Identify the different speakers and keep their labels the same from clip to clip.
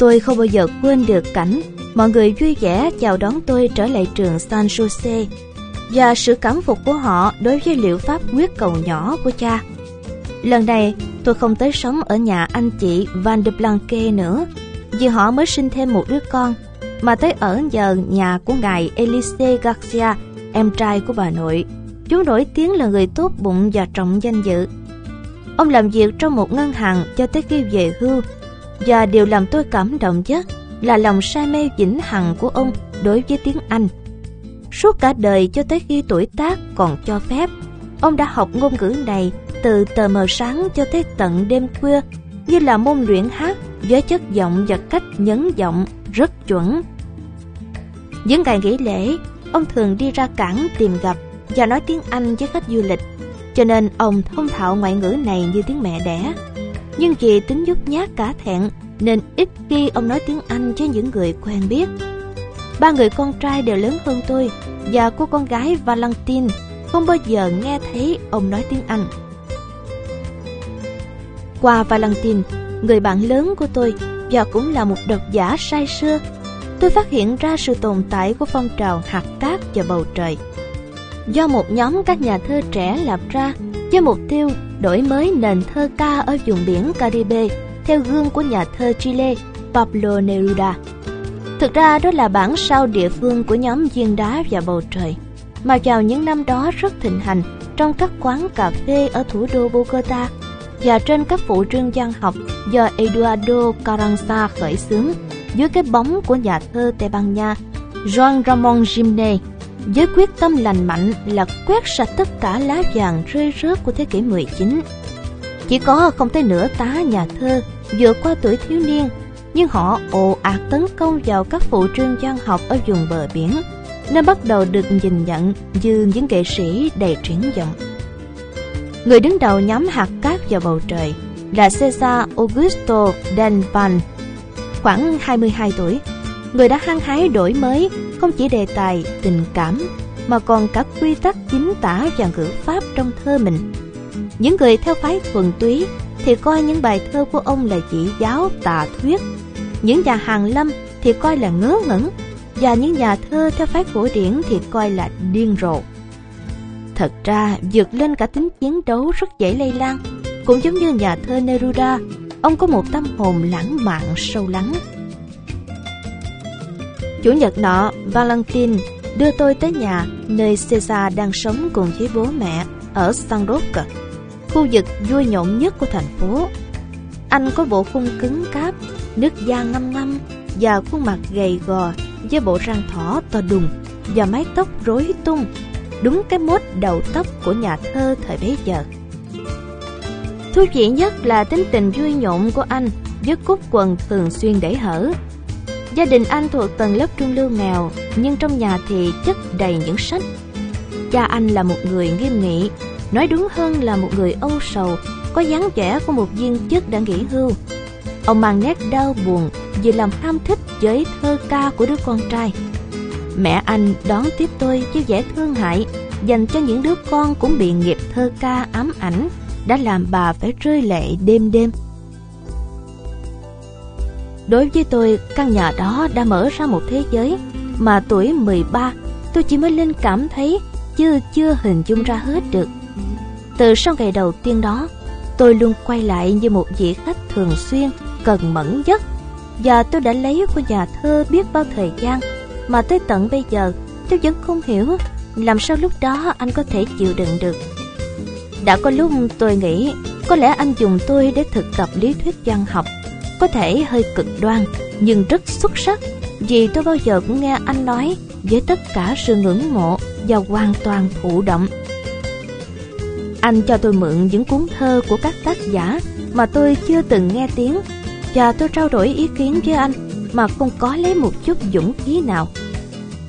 Speaker 1: Tôi không bao giờ quên được cảnh mọi người vui vẻ chào đón tôi trở lại trường San Jose và sự cảm phục của họ đối với liệu pháp quyết cầu nhỏ của cha. Lần này, tôi không tới sống ở nhà anh chị Van de Blanque nữa, vì họ mới sinh thêm một đứa con, mà tới ở giờ nhà của ngài Elise Garcia, em trai của bà nội. Chú nổi tiếng là người tốt bụng và trọng danh dự. Ông làm việc trong một ngân hàng cho tới khi về hưu, và điều làm tôi cảm động nhất là lòng say mê vĩnh hằng của ông đối với tiếng Anh. Suốt cả đời cho tới khi tuổi tác còn cho phép, ông đã học ngôn ngữ này từ tờ mờ sáng cho tới tận đêm khuya như là môn luyện hát với chất giọng và cách nhấn giọng rất chuẩn. Những ngày nghỉ lễ, ông thường đi ra cảng tìm gặp và nói tiếng Anh với khách du lịch, cho nên ông thông thạo ngoại ngữ này như tiếng mẹ đẻ. Nhưng vì tính nhút nhát cả thẹn nên ít khi ông nói tiếng Anh với những người quen biết. Ba người con trai đều lớn hơn tôi và cô con gái Valentine không bao giờ nghe thấy ông nói tiếng Anh. Qua Valentine, người bạn lớn của tôi và cũng là một độc giả say sưa, tôi phát hiện ra sự tồn tại của phong trào hạt cát và bầu trời. Do một nhóm các nhà thơ trẻ lập ra với mục tiêu đổi mới nền thơ ca ở vùng biển Caribe theo gương của nhà thơ Chile Pablo Neruda. Thực ra đó là bản sao địa phương của nhóm viên đá và bầu trời, mà vào những năm đó rất thịnh hành trong các quán cà phê ở thủ đô Bogota và trên các phụ trương văn học do Eduardo Carranza khởi xướng dưới cái bóng của nhà thơ Tây Ban Nha Juan Ramon Jiménez với quyết tâm lành mạnh là quét sạch tất cả lá vàng rơi rớt của thế kỷ 19. Chỉ có không tới nửa tá nhà thơ vượt qua tuổi thiếu niên, nhưng họ ồ ạt tấn công vào các phụ trương văn học ở vùng bờ biển, nên bắt đầu được nhìn nhận như những nghệ sĩ đầy triển vọng. Người đứng đầu nhóm hạt cát vào bầu trời là Cesar Augusto Denvan, khoảng 22 tuổi. Người đã hăng hái đổi mới không chỉ đề tài, tình cảm, mà còn cả quy tắc chính tả và ngữ pháp trong thơ mình. Những người theo phái thuần túy thì coi những bài thơ của ông là chỉ giáo tà thuyết. Những nhà hàng lâm thì coi là ngớ ngẩn, và những nhà thơ theo phái cổ điển thì coi là điên rồ. Thật ra, vượt lên cả tính chiến đấu rất dễ lây lan. Cũng giống như nhà thơ Neruda, ông có một tâm hồn lãng mạn sâu lắng. Chủ nhật nọ, Valentine đưa tôi tới nhà nơi Caesar đang sống cùng với bố mẹ ở San Roque, khu vực vui nhộn nhất của thành phố. Anh có bộ khung cứng cáp, nước da ngâm ngâm và khuôn mặt gầy gò với bộ răng thỏ to đùng và mái tóc rối tung đúng cái mốt đầu tóc của nhà thơ thời bấy giờ. Thú vị nhất là tính tình vui nhộn của anh với cúc quần thường xuyên để hở. Gia đình anh thuộc tầng lớp trung lưu nghèo, nhưng trong nhà thì chất đầy những sách. Cha anh là một người nghiêm nghị, nói đúng hơn là một người âu sầu, có dáng vẻ của một viên chức đã nghỉ hưu. Ông mang nét đau buồn vì làm ham thích với thơ ca của đứa con trai. Mẹ anh đón tiếp tôi với vẻ thương hại dành cho những đứa con cũng bị nghiệp thơ ca ám ảnh đã làm bà phải rơi lệ đêm đêm. Đối với tôi, căn nhà đó đã mở ra một thế giới mà tuổi 13 tôi chỉ mới linh cảm thấy chưa chưa hình dung ra hết được. Từ sau ngày đầu tiên đó, tôi luôn quay lại như một vị khách thường xuyên, cần mẫn nhất và tôi đã lấy của nhà thơ biết bao thời gian mà tới tận bây giờ tôi vẫn không hiểu làm sao lúc đó anh có thể chịu đựng được. Đã có lúc tôi nghĩ có lẽ anh dùng tôi để thực tập lý thuyết văn học, có thể hơi cực đoan nhưng rất xuất sắc vì tôi bao giờ cũng nghe anh nói với tất cả sự ngưỡng mộ và hoàn toàn thụ động. Anh cho tôi mượn những cuốn thơ của các tác giả mà tôi chưa từng nghe tiếng và tôi trao đổi ý kiến với anh mà không có lấy một chút dũng khí nào.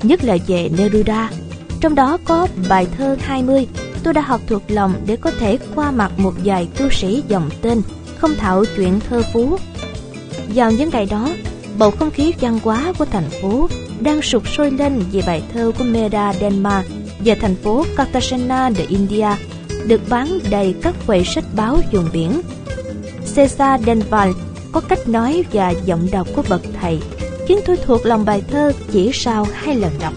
Speaker 1: Nhất là về Neruda, trong đó có bài thơ 20 tôi đã học thuộc lòng để có thể qua mặt một vài tu sĩ dòng tên, không thạo chuyện thơ phú. Vào những ngày đó, bầu không khí văn hóa của thành phố đang sụp sôi lên vì bài thơ của Mera Denmark về thành phố Cartagena de India được bán đầy các quầy sách báo vùng biển. Cesar Denval có cách nói và giọng đọc của bậc thầy khiến tôi thuộc lòng bài thơ chỉ sau hai lần đọc.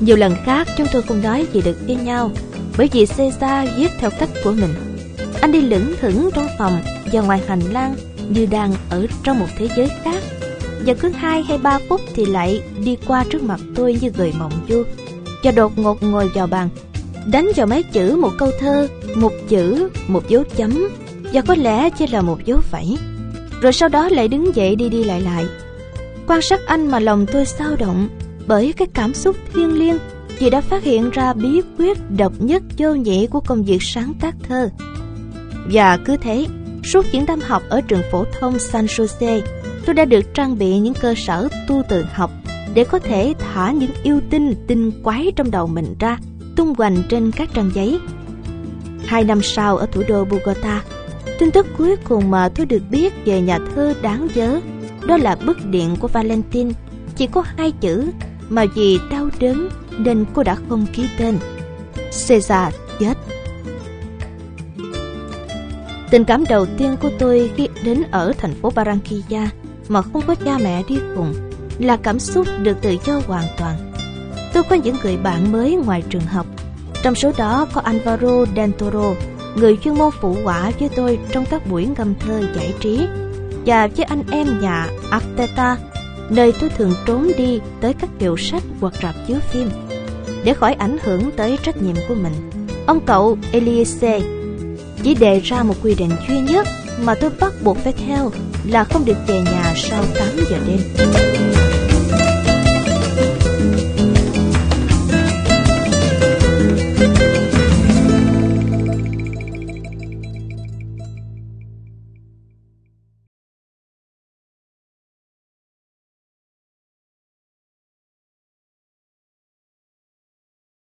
Speaker 1: Nhiều lần khác chúng tôi không nói gì được với nhau bởi vì Cesar viết theo cách của mình. Anh đi lững thững trong phòng và ngoài hành lang như đang ở trong một thế giới khác. Và cứ hai hay ba phút thì lại đi qua trước mặt tôi như người mộng du. Và đột ngột ngồi vào bàn, đánh vào mấy chữ một câu thơ, một chữ, một dấu chấm. Và có lẽ chỉ là một dấu phẩy. Rồi sau đó lại đứng dậy đi đi lại lại. Quan sát anh mà lòng tôi sao động, bởi cái cảm xúc thiêng liêng vì đã phát hiện ra bí quyết độc nhất vô nhị của công việc sáng tác thơ. Và cứ thế suốt những năm học ở trường phổ thông San Jose, tôi đã được trang bị những cơ sở tu tự học để có thể thả những yêu tinh tinh quái trong đầu mình ra, tung hoành trên các trang giấy. Hai năm sau ở thủ đô Bogota, tin tức cuối cùng mà tôi được biết về nhà thơ đáng nhớ đó là bức điện của Valentin. Chỉ có hai chữ mà vì đau đớn nên cô đã không ký tên. Caesar chết tình cảm đầu tiên của tôi khi đến ở thành phố Barranquilla mà không có cha mẹ đi cùng là cảm xúc được tự do hoàn toàn. Tôi có những người bạn mới ngoài trường học. Trong số đó có Alvaro Del Toro, người chuyên môn phụ quả với tôi trong các buổi ngâm thơ giải trí, và với anh em nhà Arteta, nơi tôi thường trốn đi tới các hiệu sách hoặc rạp chiếu phim. Để khỏi ảnh hưởng tới trách nhiệm của mình, ông cậu Elise chỉ đề ra một quy định duy nhất mà tôi bắt buộc phải theo là không được về nhà sau 8 giờ đêm.